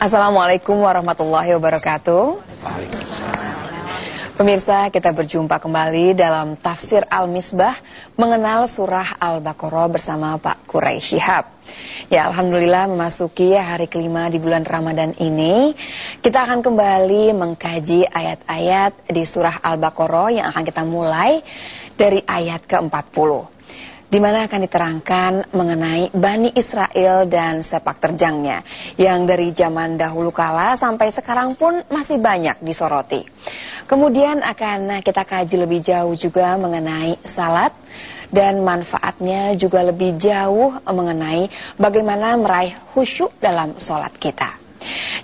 Assalamualaikum warahmatullahi wabarakatuh. Pemirsa, kita berjumpa kembali dalam tafsir Al-Misbah mengenal surah Al-Baqarah bersama Pak Quraisy Shihab. Ya, Alhamdulillah memasuki hari kelima di bulan Ramadan ini, kita akan kembali mengkaji ayat-ayat di surah Al-Baqarah yang akan kita mulai dari ayat ke-40 di mana akan diterangkan mengenai Bani Israel dan sepak terjangnya yang dari zaman dahulu kala sampai sekarang pun masih banyak disoroti. Kemudian akan kita kaji lebih jauh juga mengenai salat dan manfaatnya juga lebih jauh mengenai bagaimana meraih khusyuk dalam sholat kita.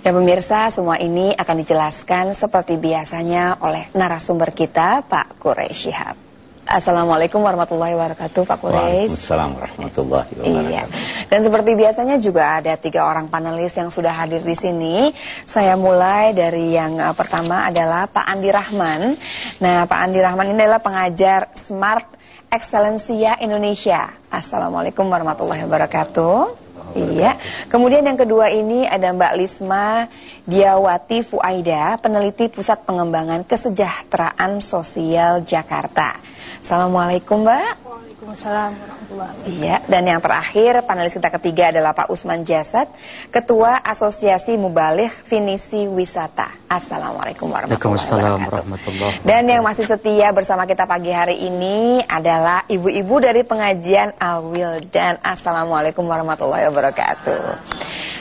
Ya pemirsa, semua ini akan dijelaskan seperti biasanya oleh narasumber kita, Pak Quraish Shihab. Assalamualaikum warahmatullahi wabarakatuh Pak Quraisy. Waalaikumsalam warahmatullahi wabarakatuh. Iya. Dan seperti biasanya juga ada tiga orang panelis yang sudah hadir di sini. Saya mulai dari yang uh, pertama adalah Pak Andi Rahman. Nah, Pak Andi Rahman ini adalah pengajar Smart Excellencia Indonesia. Assalamualaikum warahmatullahi wabarakatuh. Iya. Kemudian yang kedua ini ada Mbak Lisma Diawati Fuaida, peneliti Pusat Pengembangan Kesejahteraan Sosial Jakarta. Assalamualaikum Mbak Waalaikumsalam warahmatullahi Iya, dan yang terakhir panelis kita ketiga adalah Pak Usman Jasad, Ketua Asosiasi Mubalih Finisi Wisata. Assalamualaikum warahmatullahi wabarakatuh. Dan yang masih setia bersama kita pagi hari ini adalah ibu-ibu dari pengajian Awil dan Assalamualaikum warahmatullahi wabarakatuh.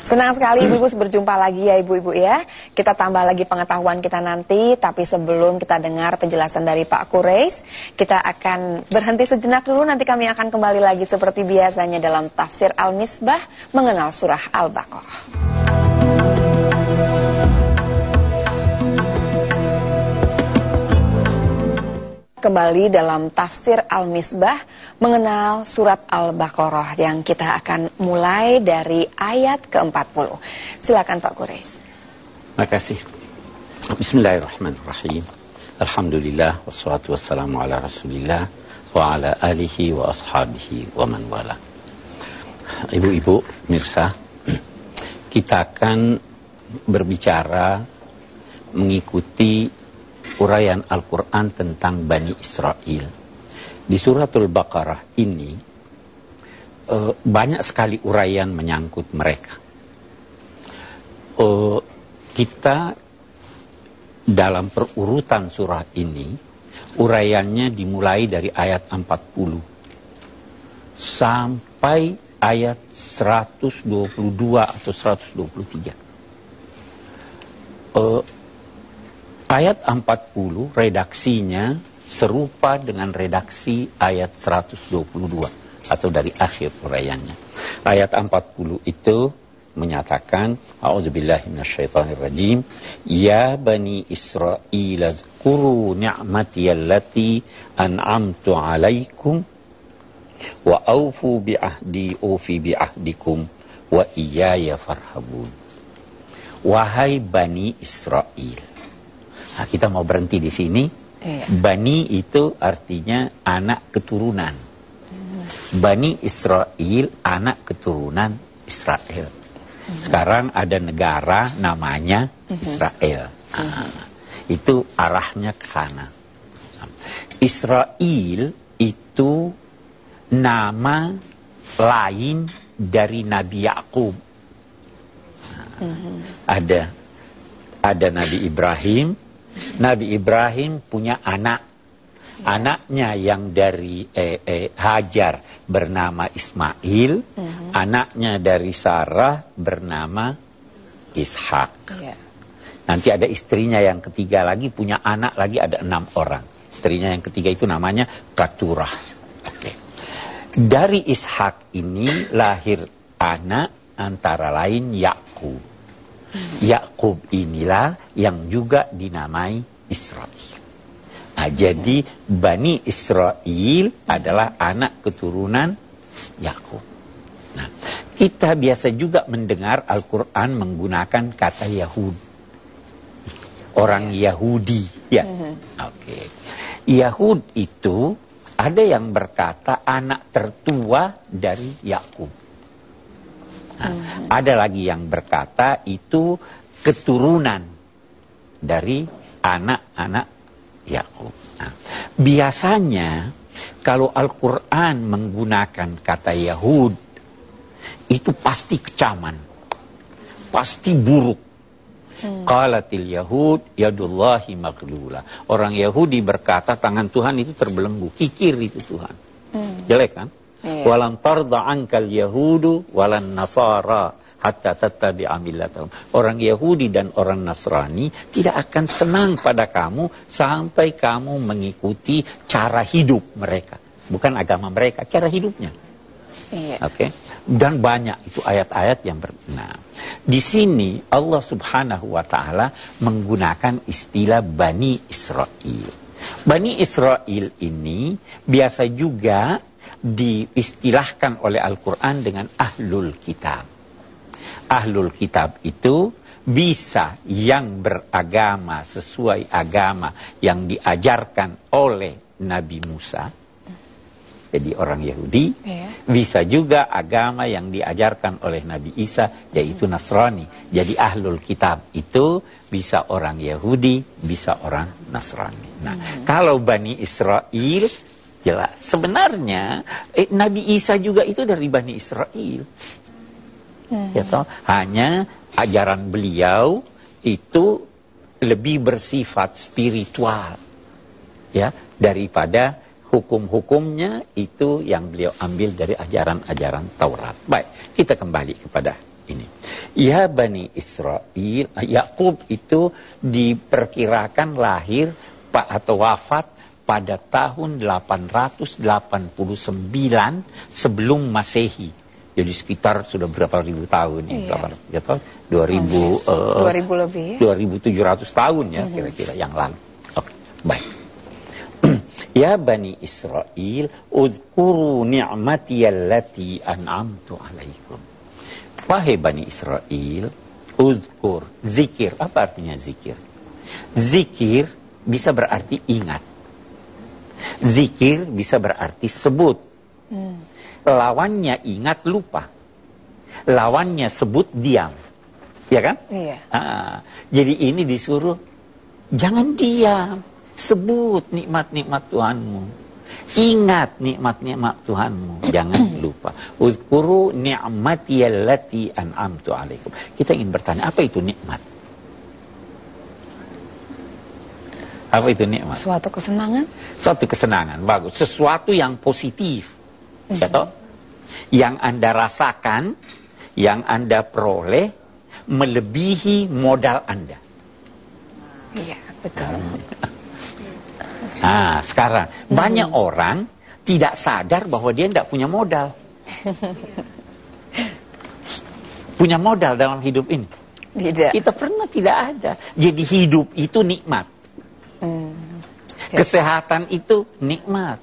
Senang sekali ibu-ibu berjumpa lagi ya ibu-ibu ya. Kita tambah lagi pengetahuan kita nanti, tapi sebelum kita dengar penjelasan dari Pak Kureis, kita akan berhenti sejenak dulu nanti kami akan kembali lagi seperti biasanya dalam tafsir Al-Misbah mengenal surah Al-Baqarah. Kembali dalam tafsir Al-Misbah mengenal surat Al-Baqarah yang kita akan mulai dari ayat ke-40. Silakan Pak Quraisy. Makasih. Bismillahirrahmanirrahim. Alhamdulillah wassalatu wassalamu ala Rasulillah wa ala alihi wa ashabihi wa man wala. Ibu-ibu, mirsa, kita akan berbicara mengikuti uraian Al-Quran tentang Bani Israel. Di suratul Baqarah ini uh, banyak sekali uraian menyangkut mereka. Uh, kita dalam perurutan surah ini, uraiannya dimulai dari ayat 40 sampai ayat 122 atau 123. Uh, Ayat 40 redaksinya serupa dengan redaksi ayat 122 atau dari akhir uraiannya. Ayat 40 itu menyatakan A'udzubillahi minasyaitonirrajim Ya bani Israel azkuru ni'mati allati an'amtu 'alaikum wa aufu bi'ahdi ufi bi'ahdikum wa iyaya farhabun Wahai bani Israel Kita mau berhenti di sini. Iya. Bani itu artinya anak keturunan. Hmm. Bani Israel anak keturunan Israel. Hmm. Sekarang ada negara namanya hmm. Israel. Nah, itu arahnya ke sana. Israel itu nama lain dari Nabi Yakub. Nah, ada ada Nabi Ibrahim, Nabi Ibrahim punya anak. Anaknya yang dari eh, eh, Hajar bernama Ismail, uh mhm. -huh. anaknya dari Sarah bernama Ishak. Yeah. Nanti ada istrinya yang ketiga lagi punya anak lagi ada enam orang. Istrinya yang ketiga itu namanya Katurah. Okay. Dari Ishak ini lahir anak antara lain Yakub. Yakub inilah yang juga dinamai Israel. Nah, jadi Bani Israel adalah anak keturunan Yakub. Nah, kita biasa juga mendengar Al-Quran menggunakan kata Yahud. Orang Yahudi, ya. Oke. Okay. Yahud itu ada yang berkata anak tertua dari Yakub. Nah, Ada lagi yang berkata itu keturunan dari anak-anak Yakub. Nah, biasanya kalau Al-Quran menggunakan kata Yahud, itu pasti kecaman, pasti buruk. Qalatil Yahud yadullahi maglula. Orang Yahudi berkata tangan Tuhan itu terbelenggu, kikir itu Tuhan. Jelek kan? Iya. Walan tarda ankal Yahudu walan Nasara hatta tattabi'a millatahum. Orang Yahudi dan orang Nasrani tidak akan senang pada kamu sampai kamu mengikuti cara hidup mereka. Bukan agama mereka, cara hidupnya. Iya. Oke. Dan banyak itu ayat-ayat yang ber Nah, di sini Allah Subhanahu wa taala menggunakan istilah Bani Israel. Bani Israel ini biasa juga diistilahkan oleh Al-Qur'an dengan ahlul kitab. Ahlul kitab itu bisa yang beragama sesuai agama yang diajarkan oleh Nabi Musa. Jadi orang Yahudi Iya. bisa juga agama yang diajarkan oleh Nabi Isa yaitu Nasrani. Jadi ahlul kitab itu bisa orang Yahudi, bisa orang Nasrani. Nah, kalau Bani Israel jelas sebenarnya eh, Nabi Isa juga itu dari Bani Israel. Ya toh? Hanya ajaran beliau itu lebih bersifat spiritual ya daripada hukum-hukumnya itu yang beliau ambil dari ajaran-ajaran Taurat. Baik, kita kembali kepada ini. Ya Bani Israel, Yakub itu diperkirakan lahir pak atau wafat pada tahun 889 sebelum Masehi. Jadi sekitar sudah berapa ribu tahun ya? Iya. 800 ya toh? 2000 eh, 2000 lebih ya. 2700 tahun ya kira-kira yang lalu. Oke, baik. ya Bani Israel, uzkuru ni'mati allati an'amtu alaikum. Wahai Bani Israel, uzkur, zikir. Apa artinya zikir? Zikir bisa berarti ingat. Zikir bisa berarti sebut. Lawannya ingat lupa. Lawannya sebut diam. Ya kan? Iya. Ah, jadi ini disuruh jangan diam, sebut nikmat-nikmat Tuhanmu. Ingat nikmat-nikmat Tuhanmu, jangan lupa. Uzkuru ni'mati allati an'amtu alaikum. Kita ingin bertanya, apa itu nikmat? Apa itu nikmat? Suatu kesenangan. Suatu kesenangan, bagus. Sesuatu yang positif. Ya toh? Yang Anda rasakan, yang Anda peroleh, melebihi modal Anda. Iya, betul. Nah, sekarang banyak orang tidak sadar bahwa dia tidak punya modal. punya modal dalam hidup ini. Tidak. Kita pernah tidak ada. Jadi hidup itu nikmat. Kesehatan itu nikmat.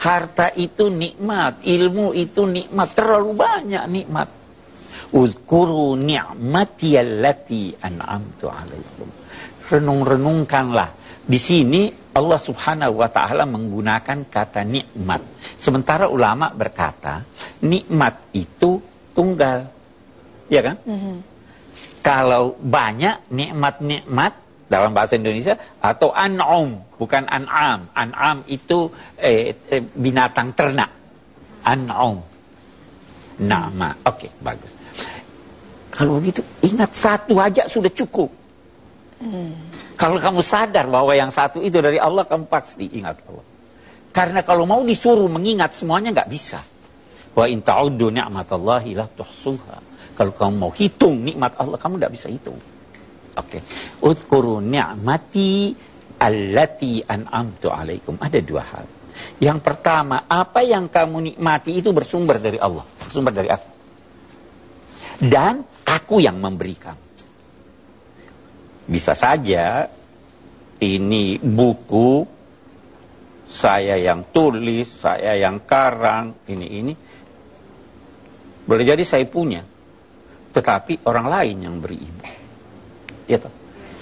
Harta itu nikmat. Ilmu itu nikmat. Terlalu banyak nikmat. Uzkuru ni'mati allati an'amtu alaikum. Renung-renungkanlah. Di sini Allah subhanahu wa ta'ala menggunakan kata nikmat. Sementara ulama berkata, nikmat itu tunggal. Ya kan? Kalau banyak nikmat-nikmat dalam bahasa Indonesia atau an'um, bukan an'am. An'am itu eh, eh, binatang ternak. An'um. Nama. Oke, bagus. Kalau begitu, ingat satu aja sudah cukup. Kalau kamu sadar bahwa yang satu itu dari Allah, kamu pasti ingat Allah. Karena kalau mau disuruh mengingat semuanya nggak bisa. Wa in ta'uddu ni'matallahi la tuhsuha. Kalau kamu mau hitung nikmat Allah, kamu nggak bisa hitung. Oke. Uzkuru ni'mati allati an'amtu alaikum. Ada dua hal. Yang pertama, apa yang kamu nikmati itu bersumber dari Allah. Bersumber dari aku. Dan aku yang memberikan. Bisa saja ini buku saya yang tulis, saya yang karang, ini ini. Boleh jadi saya punya, tetapi orang lain yang beri ini. Ya toh?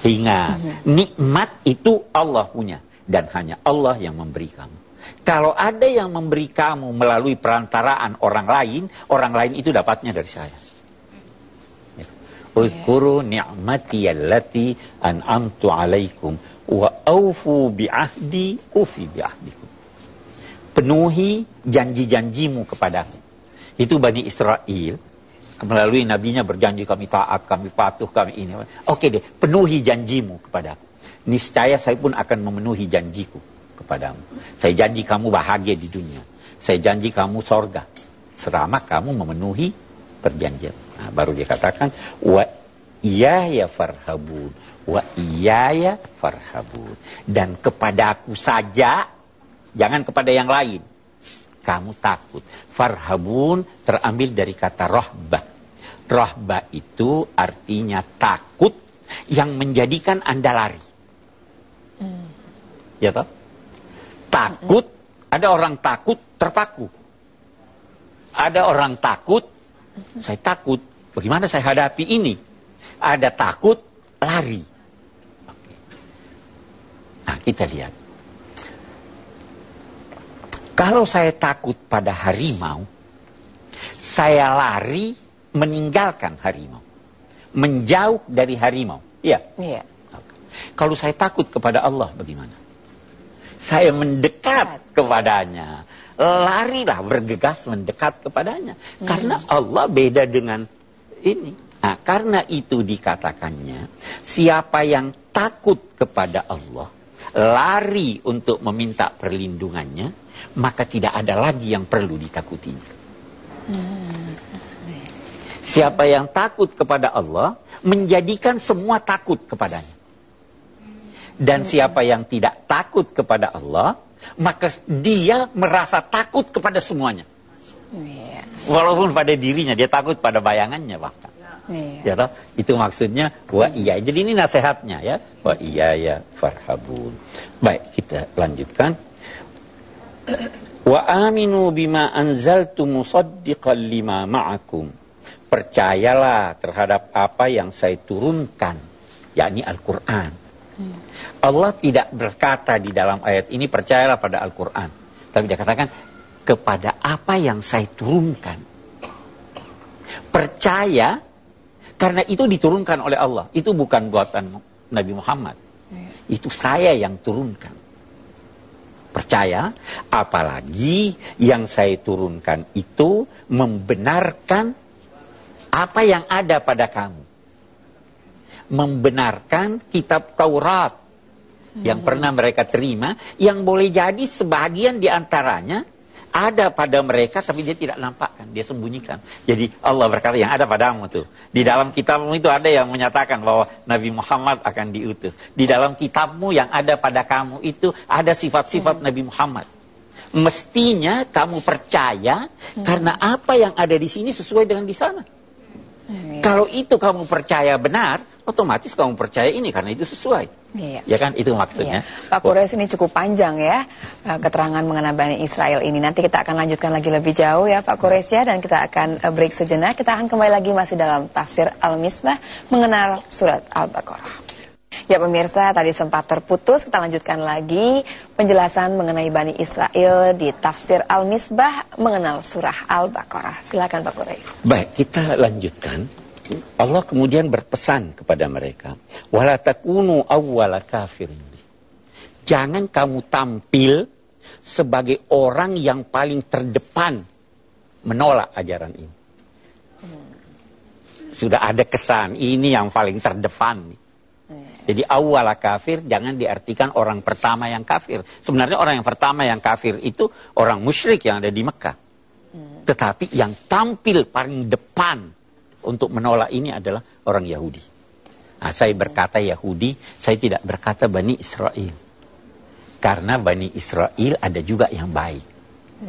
Ingat, nikmat itu Allah punya dan hanya Allah yang memberi kamu. Kalau ada yang memberi kamu melalui perantaraan orang lain, orang lain itu dapatnya dari saya. Uzkuru ni'mati allati an'amtu alaikum wa aufu bi'ahdi ufi bi'ahdikum. Penuhi janji-janjimu kepadaku. Itu Bani Israel melalui nabinya berjanji kami taat, kami patuh, kami ini. Oke deh, penuhi janjimu kepadaku. Niscaya saya pun akan memenuhi janjiku kepadamu. Saya janji kamu bahagia di dunia. Saya janji kamu sorga. Selama kamu memenuhi perjanjian. Nah, baru dia katakan wa ya farhabun wa ya farhabun dan kepadaku saja jangan kepada yang lain kamu takut farhabun terambil dari kata rohbah rohbah itu artinya takut yang menjadikan anda lari hmm. ya toh takut ada orang takut terpaku ada orang takut saya takut. Bagaimana saya hadapi ini? Ada takut, lari. Nah, kita lihat. Kalau saya takut pada harimau, saya lari meninggalkan harimau. Menjauh dari harimau. Iya. Iya. Kalau saya takut kepada Allah, bagaimana? Saya mendekat kepadanya larilah bergegas mendekat kepadanya. Hmm. Karena Allah beda dengan ini. Nah, karena itu dikatakannya, siapa yang takut kepada Allah, lari untuk meminta perlindungannya, maka tidak ada lagi yang perlu ditakutinya. Siapa yang takut kepada Allah, menjadikan semua takut kepadanya. Dan siapa yang tidak takut kepada Allah, maka dia merasa takut kepada semuanya. Iya. Walaupun pada dirinya, dia takut pada bayangannya bahkan. Iya. Ya toh? Itu maksudnya wa iya. Jadi ini nasihatnya ya. Wa iya ya farhabun. Baik, kita lanjutkan. Wa aminu bima anzaltu musaddiqan lima ma'akum. Percayalah terhadap apa yang saya turunkan, yakni Al-Qur'an Allah tidak berkata di dalam ayat ini percayalah pada Al-Quran. Tapi dia katakan kepada apa yang saya turunkan. Percaya karena itu diturunkan oleh Allah. Itu bukan buatan Nabi Muhammad. Itu saya yang turunkan. Percaya, apalagi yang saya turunkan itu membenarkan apa yang ada pada kamu membenarkan kitab Taurat yang pernah mereka terima, yang boleh jadi sebagian di antaranya ada pada mereka tapi dia tidak nampakkan, dia sembunyikan. Jadi Allah berkata yang ada padamu tuh. Di dalam kitabmu itu ada yang menyatakan bahwa Nabi Muhammad akan diutus. Di dalam kitabmu yang ada pada kamu itu ada sifat-sifat hmm. Nabi Muhammad. Mestinya kamu percaya hmm. karena apa yang ada di sini sesuai dengan di sana. Hmm. Kalau itu kamu percaya benar, otomatis kamu percaya ini karena itu sesuai. Iya. Ya kan itu maksudnya. Iya. Pak Kures ini cukup panjang ya eh, keterangan mengenai Bani Israel ini. Nanti kita akan lanjutkan lagi lebih jauh ya Pak Kures ya dan kita akan eh, break sejenak. Kita akan kembali lagi masih dalam tafsir Al-Misbah mengenal surat Al-Baqarah. Ya pemirsa, tadi sempat terputus, kita lanjutkan lagi penjelasan mengenai Bani Israel di tafsir Al-Misbah mengenal surah Al-Baqarah. Silakan Pak Quraisy. Baik, kita lanjutkan. Allah kemudian berpesan kepada mereka, "Wala takunu awwala kafirin." Jangan kamu tampil sebagai orang yang paling terdepan menolak ajaran ini. Sudah ada kesan ini yang paling terdepan nih. Jadi awal kafir jangan diartikan orang pertama yang kafir. Sebenarnya orang yang pertama yang kafir itu orang musyrik yang ada di Mekah. Hmm. Tetapi yang tampil paling depan untuk menolak ini adalah orang Yahudi. Nah, saya berkata Yahudi, saya tidak berkata Bani Israel. Karena Bani Israel ada juga yang baik.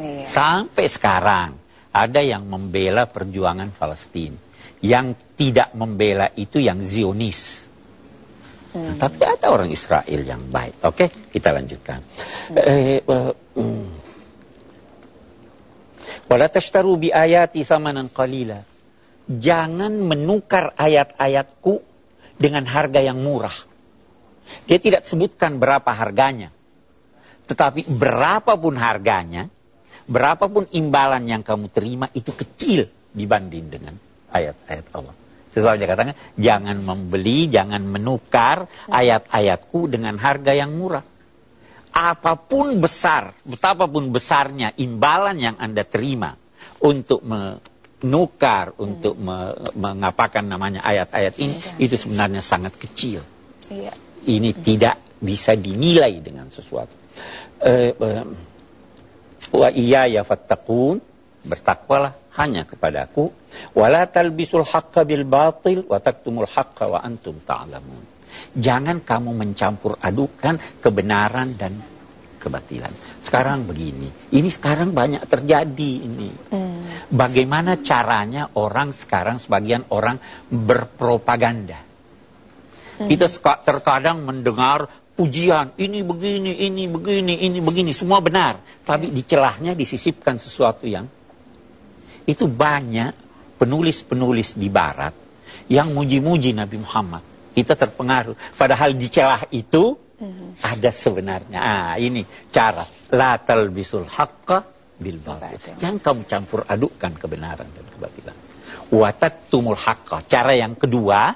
Iya. Sampai sekarang ada yang membela perjuangan Palestina. Yang tidak membela itu yang Zionis. Hmm. Tapi ada orang Israel yang baik. Oke, kita lanjutkan. Eh, eh, hmm. Wala tashtaru bi ayati thamanan qalila. Jangan menukar ayat-ayatku dengan harga yang murah. Dia tidak sebutkan berapa harganya. Tetapi berapapun harganya, berapapun imbalan yang kamu terima itu kecil dibanding dengan ayat-ayat Allah. Sesuai dia katakan, jangan membeli, jangan menukar ayat-ayatku dengan harga yang murah. Apa pun besar, betapapun besarnya imbalan yang Anda terima untuk menukar, untuk me, mengapakan namanya ayat-ayat ini, itu sebenarnya sangat kecil. Iya. Ini tidak bisa dinilai dengan sesuatu. Eh, eh, wa iya ya fattakun, bertakwalah hanya kepadaku wala talbisul haqqa bil batil wa taktumul haqqa wa antum ta'lamun. Jangan kamu mencampur adukan kebenaran dan kebatilan. Sekarang begini ini sekarang banyak terjadi ini. Hmm. bagaimana caranya orang sekarang sebagian orang berpropaganda? Hmm. kita terkadang mendengar pujian ini begini ini begini ini begini semua benar. Tapi di celahnya disisipkan sesuatu yang itu banyak penulis-penulis di barat yang muji-muji Nabi Muhammad. Kita terpengaruh. Padahal di celah itu mm-hmm. ada sebenarnya. Ah, ini cara. La talbisul haqqa bil batil. Jangan kamu campur adukkan kebenaran dan kebatilan. tumul haqqa. Cara yang kedua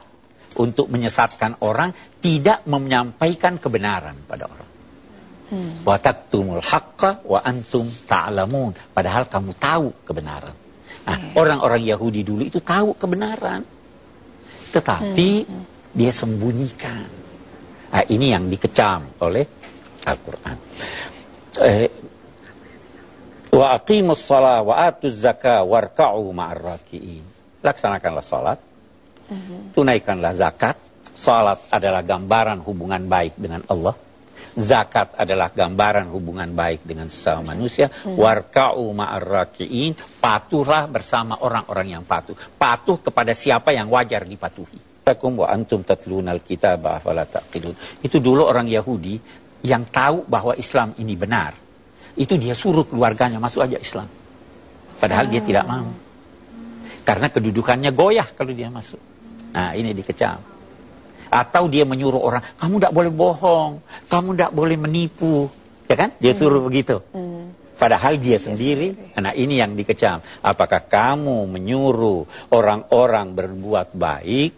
untuk menyesatkan orang tidak menyampaikan kebenaran pada orang. Hmm. tumul haqqa wa antum ta'lamun. Padahal kamu tahu kebenaran. Nah, iya. orang-orang Yahudi dulu itu tahu kebenaran. Tetapi hmm, dia sembunyikan. Nah, ini yang dikecam oleh Al-Quran. Eh, wa aqimus salat wa atuz zakah warka'u ma'ar raki'in. Laksanakanlah salat. Hmm. Tunaikanlah zakat. Salat adalah gambaran hubungan baik dengan Allah Zakat adalah gambaran hubungan baik dengan sesama manusia. Hmm. Warka'u ma'arraki'in. Patuhlah bersama orang-orang yang patuh. Patuh kepada siapa yang wajar dipatuhi. wa antum tatlunal kitabah Itu dulu orang Yahudi yang tahu bahwa Islam ini benar. Itu dia suruh keluarganya masuk aja Islam. Padahal dia tidak mau. Karena kedudukannya goyah kalau dia masuk. Nah ini dikecam. Atau dia menyuruh orang, kamu tidak boleh bohong, kamu tidak boleh menipu. Ya kan? Dia suruh hmm. begitu. Hmm. Padahal dia sendiri, nah ini yang dikecam. Apakah kamu menyuruh orang-orang berbuat baik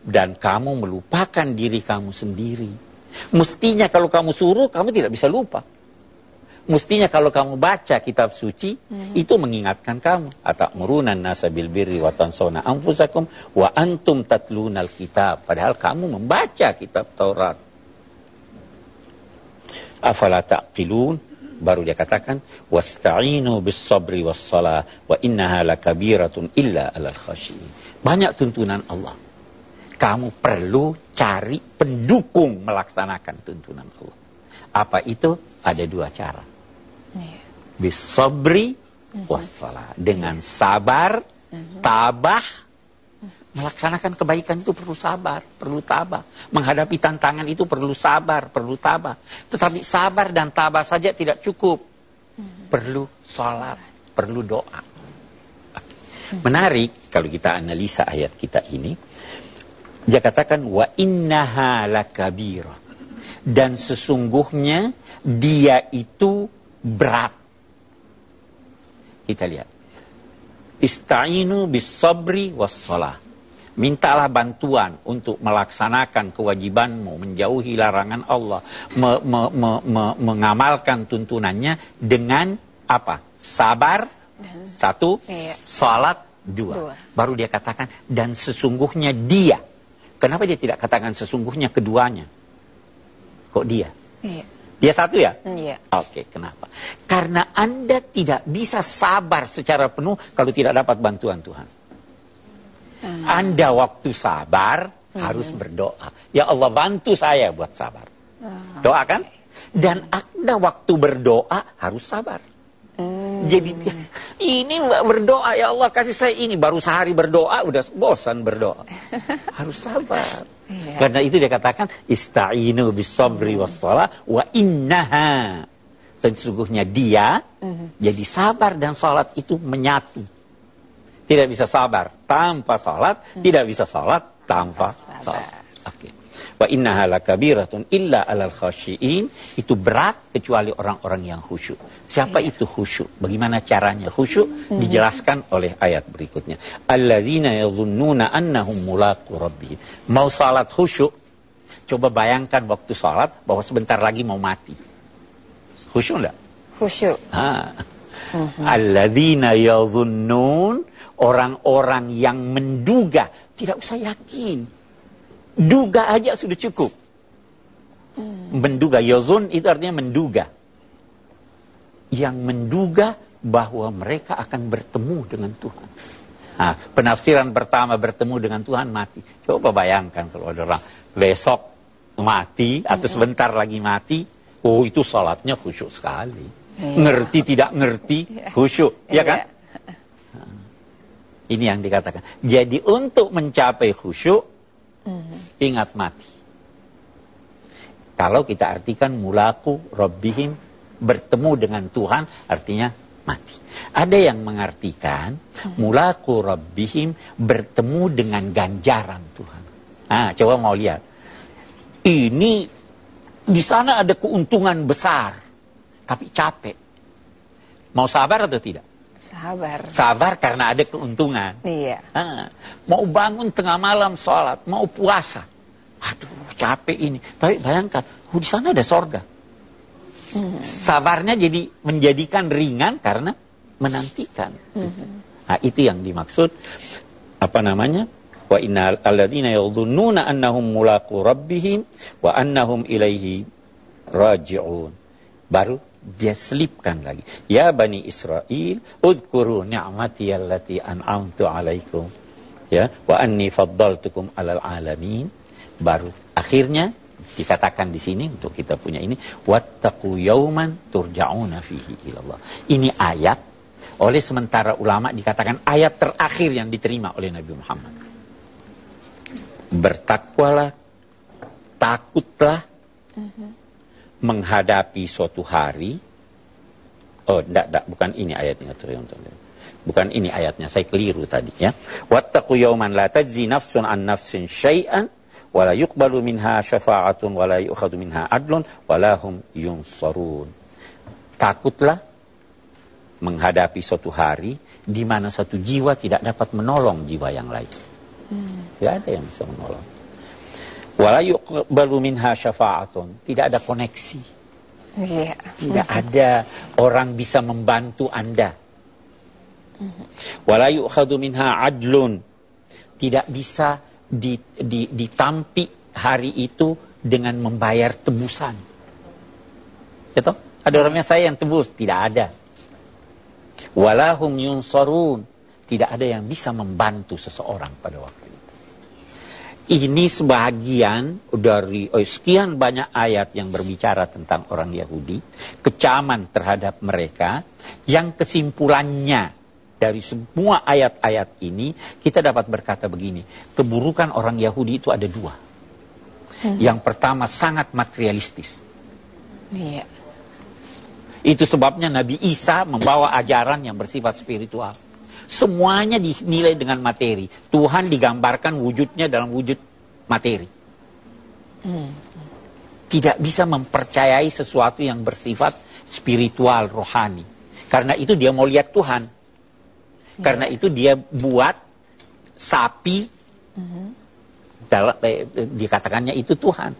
dan kamu melupakan diri kamu sendiri? Mestinya kalau kamu suruh, kamu tidak bisa lupa. Mestinya kalau kamu baca kitab suci, hmm. itu mengingatkan kamu. Atakmurunan nasa bil birri wa tansawna anfusakum wa antum tatlunal kitab. Padahal kamu membaca kitab Taurat. Afala taqilun? Baru dia katakan, wasta'inu bis sabri was salah wa innaha lakabiratun illa alal khashiyin. Banyak tuntunan Allah. Kamu perlu cari pendukung melaksanakan tuntunan Allah. Apa itu? Ada dua cara bisabri wassalah. Dengan sabar, tabah, melaksanakan kebaikan itu perlu sabar, perlu tabah. Menghadapi tantangan itu perlu sabar, perlu tabah. Tetapi sabar dan tabah saja tidak cukup. Perlu sholat, perlu doa. Menarik kalau kita analisa ayat kita ini. Dia katakan wa innaha lakabira. Dan sesungguhnya dia itu berat. Kita lihat. Ista'inu bis sabri wassalah. Mintalah bantuan untuk melaksanakan kewajibanmu, menjauhi larangan Allah, me, me, me, me, mengamalkan tuntunannya dengan apa? Sabar, satu, iya. salat, dua. dua. Baru dia katakan, dan sesungguhnya dia. Kenapa dia tidak katakan sesungguhnya keduanya? Kok dia? Iya. Dia satu ya? Iya. Oke, kenapa? Karena Anda tidak bisa sabar secara penuh kalau tidak dapat bantuan Tuhan. Hmm. Anda waktu sabar hmm. harus berdoa. Ya Allah bantu saya buat sabar. Hmm. Doakan. Dan Anda waktu berdoa harus sabar. Hmm. Jadi ini berdoa ya Allah kasih saya ini baru sehari berdoa udah bosan berdoa. harus sabar. Iya. Karena itu dia katakan ista'inu bisabri wassalah wa innaha. Sesungguhnya dia mm-hmm. jadi sabar dan salat itu menyatu. Tidak bisa sabar tanpa salat, mm-hmm. tidak bisa salat tanpa salat. Oke. Okay. Wa innaha lakabiratun illa alal khasyiin. Itu berat kecuali orang-orang yang khusyuk. Siapa Iya. itu khusyuk? Bagaimana caranya khusyuk? Dijelaskan oleh ayat berikutnya. Alladzina yadhunnuna annahum mulaqu rabbihim. Mau salat khusyuk? Coba bayangkan waktu salat bahwa sebentar lagi mau mati. Khusyuk enggak? Khusyuk. Ah. Alladzina yadhunnun orang-orang yang menduga, tidak usah yakin. Duga aja sudah cukup. Menduga, yazun itu artinya menduga. Yang menduga bahwa mereka akan bertemu dengan Tuhan. Nah, penafsiran pertama bertemu dengan Tuhan mati. Coba bayangkan kalau ada orang besok mati atau sebentar lagi mati, oh itu salatnya khusyuk sekali. Iya. Ngerti tidak ngerti, khusyuk, ya kan? Iya. Ini yang dikatakan. Jadi untuk mencapai khusyuk, ingat mati. Kalau kita artikan mulaku rabbihim bertemu dengan Tuhan artinya mati. Ada yang mengartikan mulaku rabbihim bertemu dengan ganjaran Tuhan. Nah, coba mau lihat. Ini di sana ada keuntungan besar, tapi capek. Mau sabar atau tidak? Sabar. Sabar karena ada keuntungan. Iya. Ah, mau bangun tengah malam sholat, mau puasa. Aduh, capek ini. Tapi bayangkan, oh, di sana ada sorga. Sabarnya jadi menjadikan ringan karena menantikan. Nah, itu yang dimaksud apa namanya? Wa innal alladzina yadhunnuna annahum mulaqu rabbihim wa annahum ilaihi raji'un. Baru dia selipkan lagi. Ya Bani Israel, udhkuru ni'mati allati an'amtu alaikum. Ya, wa anni faddaltukum alal alamin. Baru akhirnya dikatakan di sini untuk kita punya ini wattaqu yauman turja'una fihi ilallah. Ini ayat oleh sementara ulama dikatakan ayat terakhir yang diterima oleh Nabi Muhammad. Bertakwalah, takutlah menghadapi suatu hari. Oh, enggak, enggak, bukan ini ayatnya. Bukan ini ayatnya, saya keliru tadi ya. Wattaqu yauman la tajzi nafsun an nafsin syai'an wa la yuqbalu minha syafa'atun wa la yu'khadhu minha adlun wa la hum yunsarun. Takutlah menghadapi suatu hari di mana satu jiwa tidak dapat menolong jiwa yang lain. Tidak ada yang bisa menolong. Wala yuqbalu minha syafa'atun. Tidak ada koneksi. Iya. Tidak ada orang bisa membantu Anda. Wala yu'khadhu minha adlun. Tidak bisa di, di, ditampi hari itu dengan membayar tebusan. Gitu? Ada orangnya saya yang tebus. Tidak ada. Walahum yunsarun. Tidak ada yang bisa membantu seseorang pada waktu. Ini sebagian dari oh, sekian banyak ayat yang berbicara tentang orang Yahudi, kecaman terhadap mereka, yang kesimpulannya dari semua ayat-ayat ini kita dapat berkata begini, keburukan orang Yahudi itu ada dua. Yang pertama sangat materialistis. Iya. Itu sebabnya Nabi Isa membawa ajaran yang bersifat spiritual. Semuanya dinilai dengan materi. Tuhan digambarkan wujudnya dalam wujud materi. Tidak bisa mempercayai sesuatu yang bersifat spiritual, rohani. Karena itu dia mau lihat Tuhan. Karena itu dia buat sapi, dalam, eh, eh, dikatakannya itu Tuhan.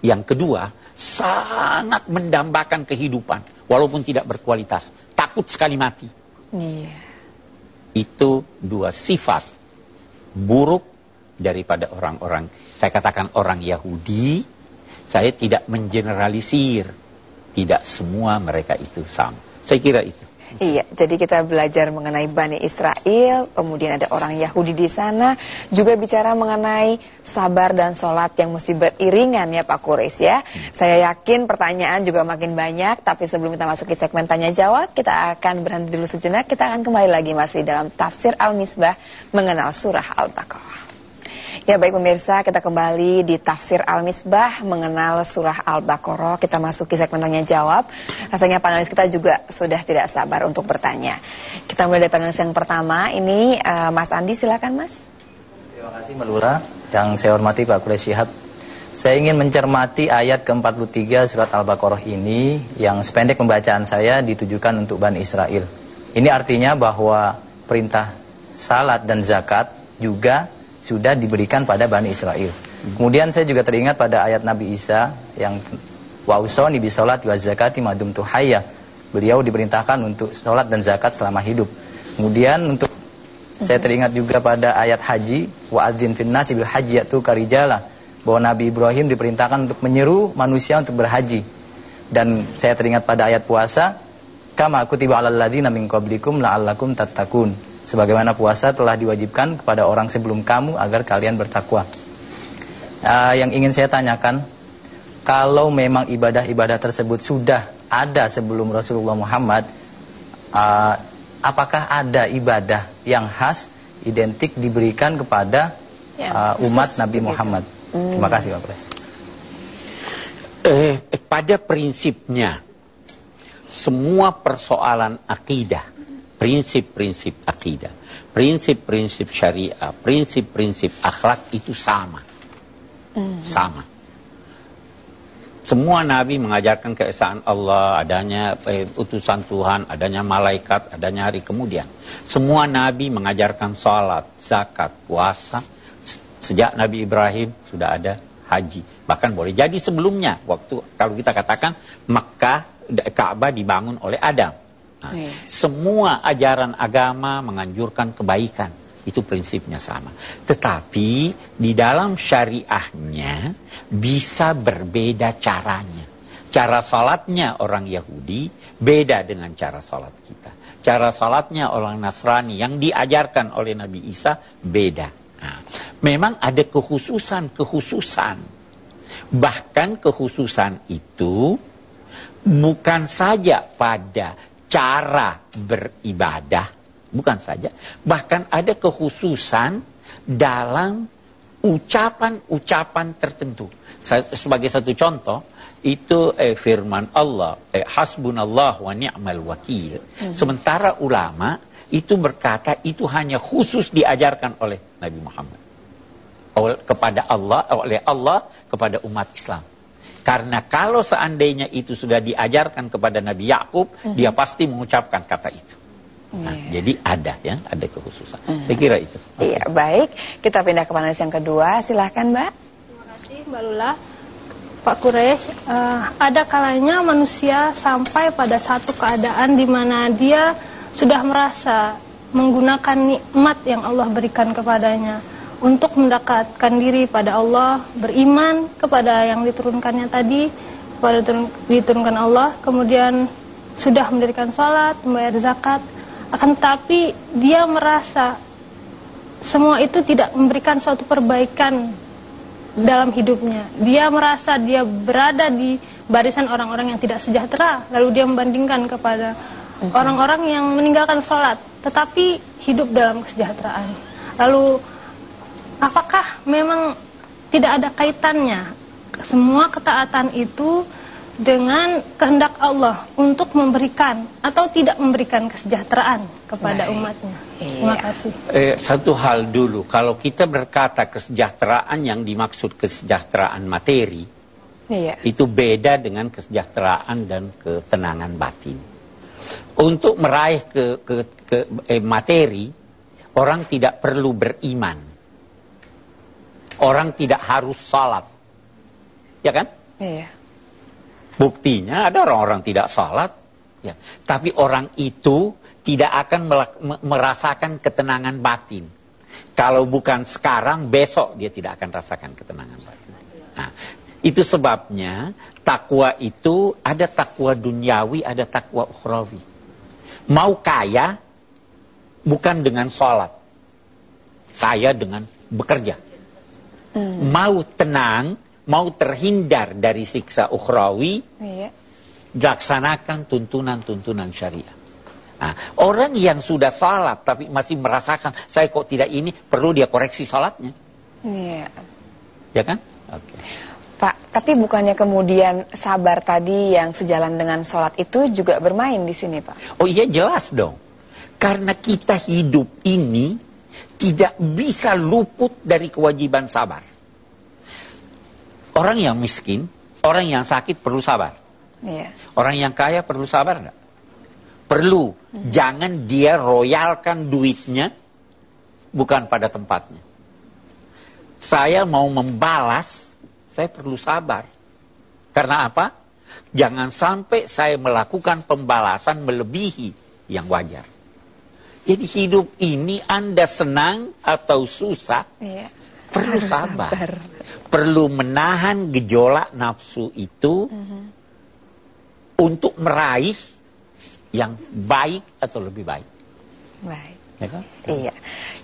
Yang kedua, sangat mendambakan kehidupan, walaupun tidak berkualitas. Takut sekali mati. Iya. Itu dua sifat buruk daripada orang-orang. Saya katakan orang Yahudi, saya tidak mengeneralisir. Tidak semua mereka itu sama. Saya kira itu. Iya, jadi kita belajar mengenai Bani Israel, kemudian ada orang Yahudi di sana, juga bicara mengenai sabar dan sholat yang mesti beriringan ya Pak Kuris ya. Saya yakin pertanyaan juga makin banyak, tapi sebelum kita masuk ke segmen tanya jawab, kita akan berhenti dulu sejenak, kita akan kembali lagi masih dalam tafsir Al-Misbah mengenal surah Al-Baqarah. Ya baik pemirsa, kita kembali di tafsir Al-Misbah mengenal surah Al-Baqarah. Kita masuki segmen tanya jawab. Rasanya panelis kita juga sudah tidak sabar untuk bertanya. Kita mulai dari panelis yang pertama. Ini eh, Mas Andi silakan Mas. Terima kasih Mbak Lura yang saya hormati Pak Kure Syihab. Saya ingin mencermati ayat ke-43 surat Al-Baqarah ini yang sependek pembacaan saya ditujukan untuk Bani Israel. Ini artinya bahwa perintah salat dan zakat juga sudah diberikan pada Bani Israel. Kemudian saya juga teringat pada ayat Nabi Isa yang wausoni bi salati wa zakati madum tuhaya. Beliau diperintahkan untuk salat dan zakat selama hidup. Kemudian untuk saya teringat juga pada ayat haji wa adzin fin nasi bil haji yatu karijala bahwa Nabi Ibrahim diperintahkan untuk menyeru manusia untuk berhaji. Dan saya teringat pada ayat puasa, kama kutiba 'alal ladzina min qablikum la'allakum tattaqun. Sebagaimana puasa telah diwajibkan kepada orang sebelum kamu agar kalian bertakwa. Uh, yang ingin saya tanyakan, kalau memang ibadah-ibadah tersebut sudah ada sebelum Rasulullah Muhammad, uh, apakah ada ibadah yang khas identik diberikan kepada uh, umat Nabi begitu. Muhammad? Hmm. Terima kasih Pak Pres. Eh, pada prinsipnya semua persoalan akidah, prinsip-prinsip akidah, prinsip-prinsip syariah, prinsip-prinsip akhlak itu sama. Hmm. Sama. Semua nabi mengajarkan keesaan Allah, adanya eh, utusan Tuhan, adanya malaikat, adanya hari kemudian. Semua nabi mengajarkan salat, zakat, puasa, Sejak Nabi Ibrahim sudah ada haji. Bahkan boleh jadi sebelumnya waktu kalau kita katakan Mekah Ka'bah dibangun oleh Adam. Nah, iya. Semua ajaran agama menganjurkan kebaikan. Itu prinsipnya sama. Tetapi di dalam syariahnya bisa berbeda caranya. Cara salatnya orang Yahudi beda dengan cara salat kita. Cara salatnya orang Nasrani yang diajarkan oleh Nabi Isa beda. Nah, memang ada kekhususan-kekhususan. Bahkan kekhususan itu bukan saja pada cara beribadah, bukan saja, bahkan ada kekhususan dalam ucapan-ucapan tertentu. Sebagai satu contoh, itu eh, firman Allah, eh, hasbunallah wa ni'mal wakil. Hmm. Sementara ulama itu berkata itu hanya khusus diajarkan oleh Nabi Muhammad. Oleh, kepada Allah, oleh Allah kepada umat Islam. Karena kalau seandainya itu sudah diajarkan kepada Nabi Yakub, mm -hmm. dia pasti mengucapkan kata itu. Nah, yeah. Jadi ada ya, ada kekhususan. Mm -hmm. Saya kira itu. Okay. Iya, baik. Kita pindah ke panelis yang kedua. Silahkan, Mbak. Terima kasih, Mbak Lula. Pak Quraisy, uh, ada kalanya manusia sampai pada satu keadaan di mana dia sudah merasa menggunakan nikmat yang Allah berikan kepadanya untuk mendekatkan diri pada Allah, beriman kepada yang diturunkannya tadi, kepada diturunkan Allah, kemudian sudah mendirikan sholat, membayar zakat, akan tetapi dia merasa semua itu tidak memberikan suatu perbaikan dalam hidupnya. Dia merasa dia berada di barisan orang-orang yang tidak sejahtera, lalu dia membandingkan kepada orang-orang yang meninggalkan sholat tetapi hidup dalam kesejahteraan. Lalu apakah memang tidak ada kaitannya semua ketaatan itu dengan kehendak Allah untuk memberikan atau tidak memberikan kesejahteraan kepada Baik. umatnya. Terima iya. kasih. Eh, satu hal dulu, kalau kita berkata kesejahteraan yang dimaksud kesejahteraan materi, iya. itu beda dengan kesejahteraan dan ketenangan batin. Untuk meraih ke, ke, ke eh, materi, orang tidak perlu beriman. Orang tidak harus salat. Ya kan? Iya. Buktinya ada orang-orang tidak salat. Ya. Tapi orang itu tidak akan merasakan ketenangan batin. Kalau bukan sekarang, besok dia tidak akan rasakan ketenangan batin. Nah, itu sebabnya takwa itu ada takwa duniawi, ada takwa ukhrawi. Mau kaya bukan dengan sholat. Kaya dengan bekerja. Hmm. Mau tenang, mau terhindar dari siksa ukhrawi, iya. laksanakan tuntunan-tuntunan syariah. Nah, orang yang sudah sholat tapi masih merasakan saya kok tidak ini, perlu dia koreksi sholatnya. Iya. Ya kan? Oke. Okay. Pak, tapi bukannya kemudian sabar tadi yang sejalan dengan sholat itu juga bermain di sini, Pak? Oh iya jelas dong. Karena kita hidup ini tidak bisa luput dari kewajiban sabar. Orang yang miskin, orang yang sakit perlu sabar. Iya. Orang yang kaya perlu sabar enggak? Perlu. Jangan dia royalkan duitnya bukan pada tempatnya. Saya mau membalas, saya perlu sabar. Karena apa? Jangan sampai saya melakukan pembalasan melebihi yang wajar. Jadi hidup ini Anda senang atau susah, Iya. perlu Harus sabar. sabar. Perlu menahan gejolak nafsu itu untuk meraih yang baik atau lebih baik. Baik. Ya kan? Iya.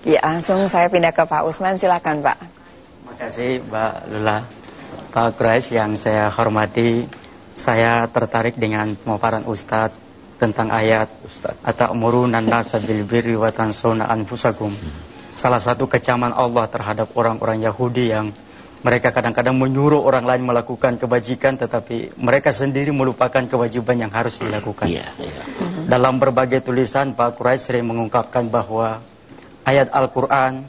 Ya, langsung saya pindah ke Pak Usman, silakan Pak. Terima kasih Mbak Lula. Pak Quraisy yang saya hormati, saya tertarik dengan pemaparan Ustadz tentang ayat Ustadz. Ata'muruna nasa bil birri wa tansawna anfusakum. Salah satu kecaman Allah terhadap orang-orang Yahudi yang mereka kadang-kadang menyuruh orang lain melakukan kebajikan tetapi mereka sendiri melupakan kewajiban yang harus dilakukan. Iya, iya. Dalam berbagai tulisan Pak Quraisy sering mengungkapkan bahwa ayat Al-Quran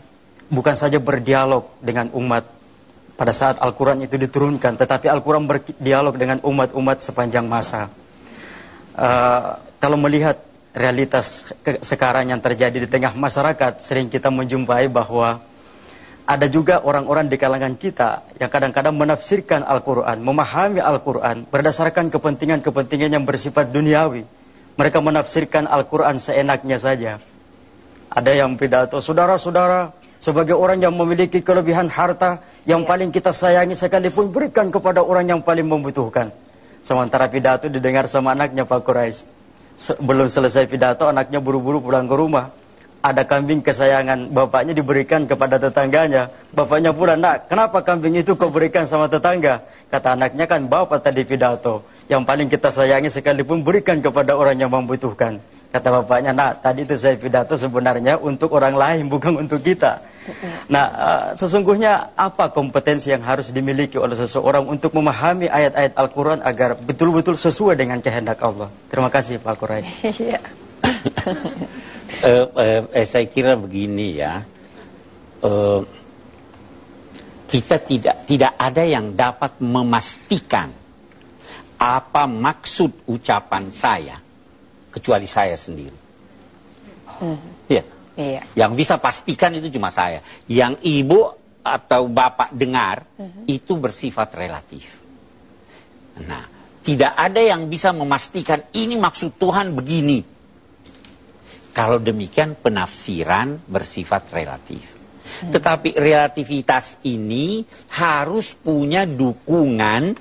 bukan saja berdialog dengan umat pada saat Al-Quran itu diturunkan, tetapi Al-Quran berdialog dengan umat-umat sepanjang masa. Eh, kalau melihat realitas sekarang yang terjadi di tengah masyarakat, sering kita menjumpai bahwa ada juga orang-orang di kalangan kita yang kadang-kadang menafsirkan Al-Quran, memahami Al-Quran berdasarkan kepentingan-kepentingan yang bersifat duniawi. Mereka menafsirkan Al-Quran seenaknya saja. Ada yang pidato, saudara-saudara, sebagai orang yang memiliki kelebihan harta, yang paling kita sayangi sekalipun berikan kepada orang yang paling membutuhkan. Sementara pidato didengar sama anaknya Pak Quraisy. Belum selesai pidato, anaknya buru-buru pulang ke rumah. Ada kambing kesayangan bapaknya diberikan kepada tetangganya. Bapaknya pula, nak, kenapa kambing itu kau berikan sama tetangga? Kata anaknya kan, bapak tadi pidato. Yang paling kita sayangi sekalipun berikan kepada orang yang membutuhkan. Kata bapaknya, nak, tadi itu saya pidato sebenarnya untuk orang lain, bukan untuk kita. Nah, eh, sesungguhnya apa kompetensi yang harus dimiliki oleh seseorang untuk memahami ayat-ayat Al-Quran agar betul-betul sesuai dengan kehendak Allah? Terima kasih Pak Quraisy. Iya. Eh, eh, saya kira begini ya, Eh, kita tidak tidak ada yang dapat memastikan apa maksud ucapan saya kecuali saya sendiri. Ya. Iya. Yang bisa pastikan itu cuma saya. Yang ibu atau bapak dengar itu bersifat relatif. Nah, tidak ada yang bisa memastikan ini maksud Tuhan begini. Kalau demikian penafsiran bersifat relatif. Tetapi relativitas ini harus punya dukungan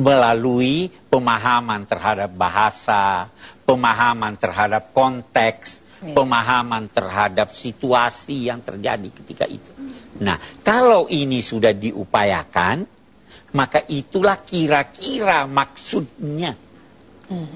melalui pemahaman terhadap bahasa, pemahaman terhadap konteks, pemahaman terhadap situasi yang terjadi ketika itu. Nah, kalau ini sudah diupayakan, maka itulah kira-kira maksudnya.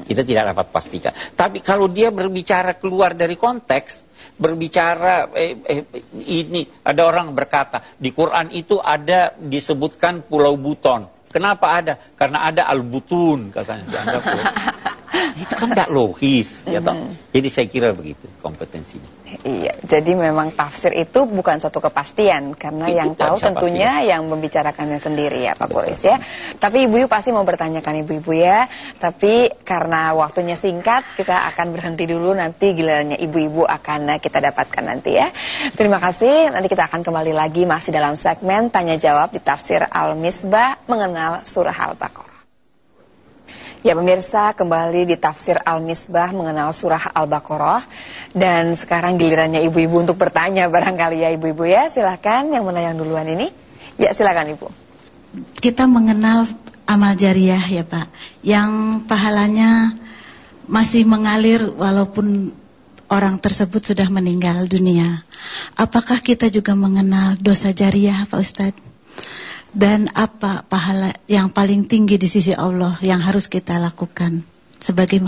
Kita tidak dapat pastikan. Tapi kalau dia berbicara keluar dari konteks, berbicara eh, eh, ini ada orang berkata di Quran itu ada disebutkan Pulau Buton. Kenapa ada? Karena ada Al-Butun katanya dianggap. itu kan tidak logis, ya toh? Jadi saya kira begitu kompetensinya. Iya, jadi memang tafsir itu bukan suatu kepastian karena Itu yang tahu tentunya yang membicarakannya sendiri ya Pak Boris ya. Tapi ibu-ibu pasti mau bertanyakan ibu-ibu ya. Tapi karena waktunya singkat kita akan berhenti dulu nanti gilirannya ibu-ibu akan eh, kita dapatkan nanti ya. Terima kasih. Nanti kita akan kembali lagi masih dalam segmen tanya jawab di tafsir Al-Misbah mengenal surah Al-Baqarah. Ya pemirsa kembali di tafsir Al-Misbah mengenal surah Al-Baqarah. Dan sekarang gilirannya ibu-ibu untuk bertanya barangkali ya ibu-ibu ya. Silahkan yang mana yang duluan ini. Ya silakan ibu. Kita mengenal amal jariah ya Pak, yang pahalanya masih mengalir walaupun orang tersebut sudah meninggal dunia. Apakah kita juga mengenal dosa jariah Pak Ustadz? Dan apa pahala yang paling tinggi di sisi Allah yang harus kita lakukan sebagai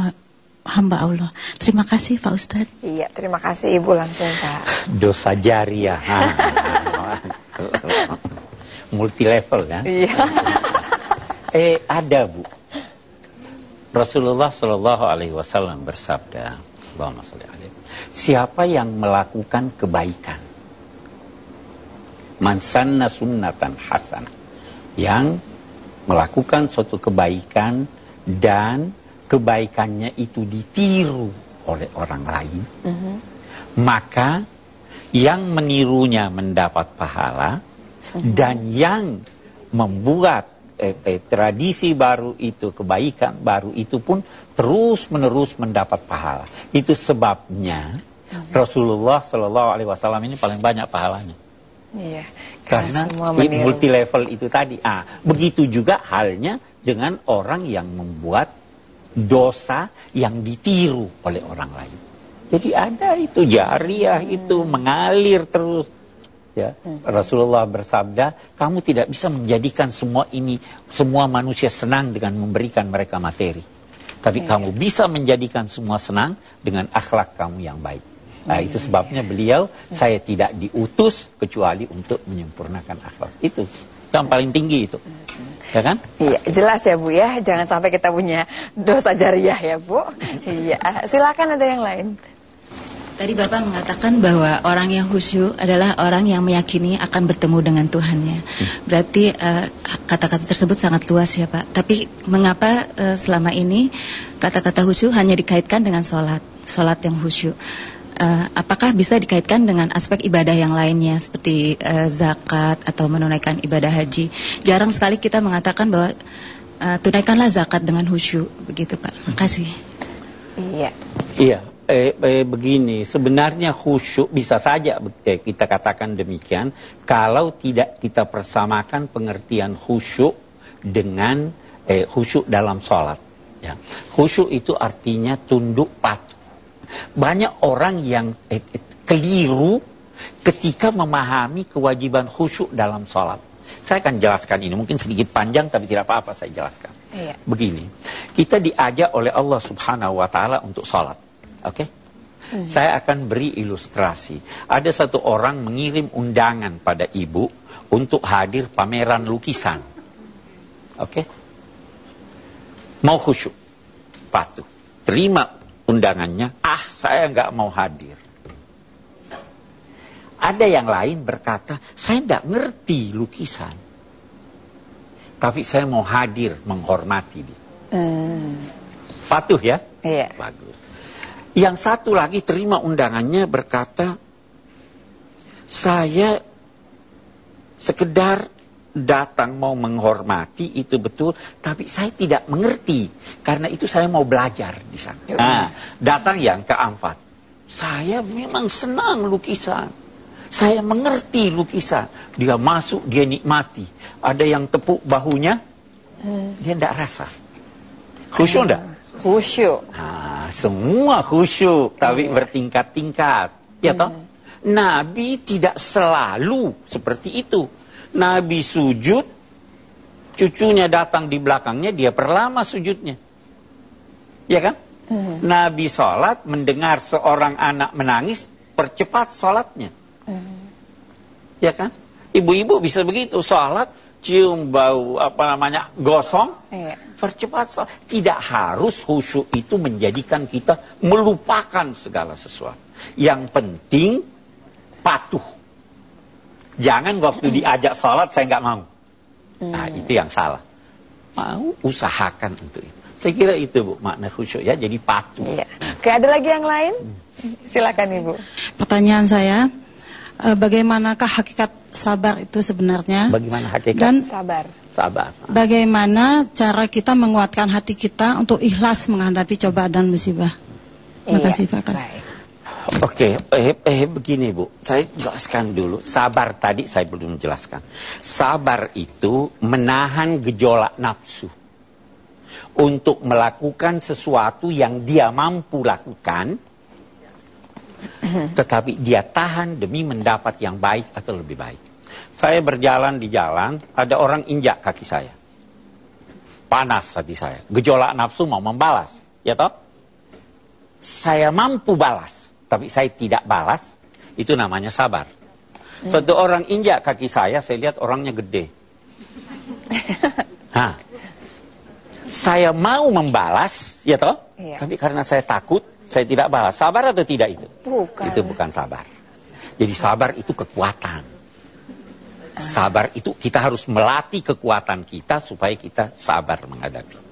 hamba Allah? Terima kasih Pak Ustadz. Iya terima kasih ibu langsung Pak Dosa jariah. Multi level ya. Iya Eh ada bu. Rasulullah Shallallahu Alaihi Wasallam bersabda, Allahumma sholli alaihi. Siapa yang melakukan kebaikan, man sanna sunnatan hasanah, yang melakukan suatu kebaikan dan kebaikannya itu ditiru oleh orang lain, maka yang menirunya mendapat pahala dan yang membuat eh, eh, tradisi baru itu, kebaikan baru itu pun terus menerus mendapat pahala. Itu sebabnya Rasulullah Shallallahu Alaihi Wasallam ini paling banyak pahalanya. Iya. Karena multi level itu tadi. Ah, begitu juga halnya dengan orang yang membuat dosa yang ditiru oleh orang lain. Jadi ada itu jariah itu mengalir terus. Ya, Rasulullah bersabda, kamu tidak bisa menjadikan semua ini semua manusia senang dengan memberikan mereka materi. Tapi kamu bisa menjadikan semua senang dengan akhlak kamu yang baik. Nah, itu sebabnya beliau saya tidak diutus kecuali untuk menyempurnakan akhlak. Itu yang paling tinggi itu. Ya kan? Iya, jelas ya Bu ya. Jangan sampai kita punya dosa jariah ya Bu. Iya, silakan ada yang lain. Tadi Bapak mengatakan bahwa orang yang khusyuk adalah orang yang meyakini akan bertemu dengan Tuhannya. Berarti eh, kata-kata tersebut sangat luas ya Pak. Tapi mengapa eh, selama ini kata-kata khusyuk hanya dikaitkan dengan sholat, sholat yang khusyuk? Eh, apakah bisa dikaitkan dengan aspek ibadah yang lainnya seperti eh, zakat atau menunaikan ibadah haji? Jarang sekali kita mengatakan bahwa eh, tunaikanlah zakat dengan khusyuk, begitu Pak. Makasih. Iya. Iya, eh, eh, begini, sebenarnya khusyuk bisa saja eh, kita katakan demikian kalau tidak kita persamakan pengertian khusyuk dengan eh, khusyuk dalam sholat. Ya. Khusyuk itu artinya tunduk patuh. Banyak orang yang eh, eh, keliru ketika memahami kewajiban khusyuk dalam sholat. Saya akan jelaskan ini, mungkin sedikit panjang tapi tidak apa-apa saya jelaskan. Iya. Begini, kita diajak oleh Allah Subhanahu wa taala untuk sholat. Oke? Saya akan beri ilustrasi. Ada satu orang mengirim undangan pada ibu untuk hadir pameran lukisan. Oke? Mau khusyuk, patuh. Terima undangannya, ah saya nggak mau hadir. Ada yang lain berkata, saya tidak ngerti lukisan. Tapi saya mau hadir menghormati dia. Patuh ya? Iya. Bagus. Yang satu lagi terima undangannya berkata, saya sekedar datang mau menghormati itu betul, tapi saya tidak mengerti karena itu saya mau belajar di sana. Nah, datang yang keempat, saya memang senang lukisan. Saya mengerti lukisan. Dia masuk, dia nikmati. Ada yang tepuk bahunya, dia tidak rasa. Khusyuk enggak? Khusyuk. Nah, semua khusyuk, tapi bertingkat-tingkat. Ya toh? Nabi tidak selalu seperti itu. Nabi sujud, cucunya datang di belakangnya, dia perlama sujudnya. Ya kan? Nabi sholat, mendengar seorang anak menangis, percepat sholatnya. Ya kan? Ibu-ibu bisa begitu, sholat, cium bau apa namanya gosong, Iya. percepat sholat. Tidak harus khusyuk itu menjadikan kita melupakan segala sesuatu. Yang penting patuh. Jangan waktu diajak sholat saya nggak mau. Nah itu yang salah. Mau usahakan untuk itu. Saya kira itu bu makna khusyuk ya. Jadi patuh. Iya. Oke, ada lagi yang lain? Silakan Ibu. Pertanyaan saya, eh, bagaimanakah hakikat sabar itu sebenarnya? Bagaimana hakikat Dan Sabar. sabar? bagaimana cara kita menguatkan hati kita untuk ikhlas menghadapi cobaan dan musibah? Terima Iya. kasih Pak Kas. Baik. Oke, eh, eh, begini Bu, saya jelaskan dulu. Sabar tadi saya belum jelaskan. Sabar itu menahan gejolak nafsu. Untuk melakukan sesuatu yang dia mampu lakukan, tetapi dia tahan demi mendapat yang baik atau lebih baik. Saya berjalan di jalan, ada orang injak kaki saya. Panas hati saya. Gejolak nafsu mau membalas. Ya toh? Saya mampu balas, tapi saya tidak balas. Itu namanya sabar. Satu orang injak kaki saya, saya lihat orangnya gede. Hah. Saya mau membalas, ya toh? Iya. Tapi karena saya takut, saya tidak balas. Sabar atau tidak itu? Bukan. Itu bukan sabar. Jadi sabar itu kekuatan. Sabar itu kita harus melatih kekuatan kita supaya kita sabar menghadapi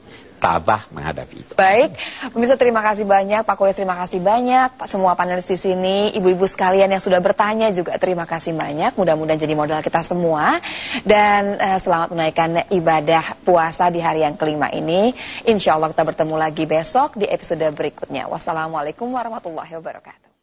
tabah menghadapi itu. Baik, pemirsa terima kasih banyak, Pak Kulis terima kasih banyak, Pak semua panelis di sini, ibu-ibu sekalian yang sudah bertanya juga terima kasih banyak. Mudah-mudahan jadi modal kita semua dan uh, selamat menaikkan ibadah puasa di hari yang kelima ini. Insya Allah kita bertemu lagi besok di episode berikutnya. Wassalamualaikum warahmatullahi wabarakatuh.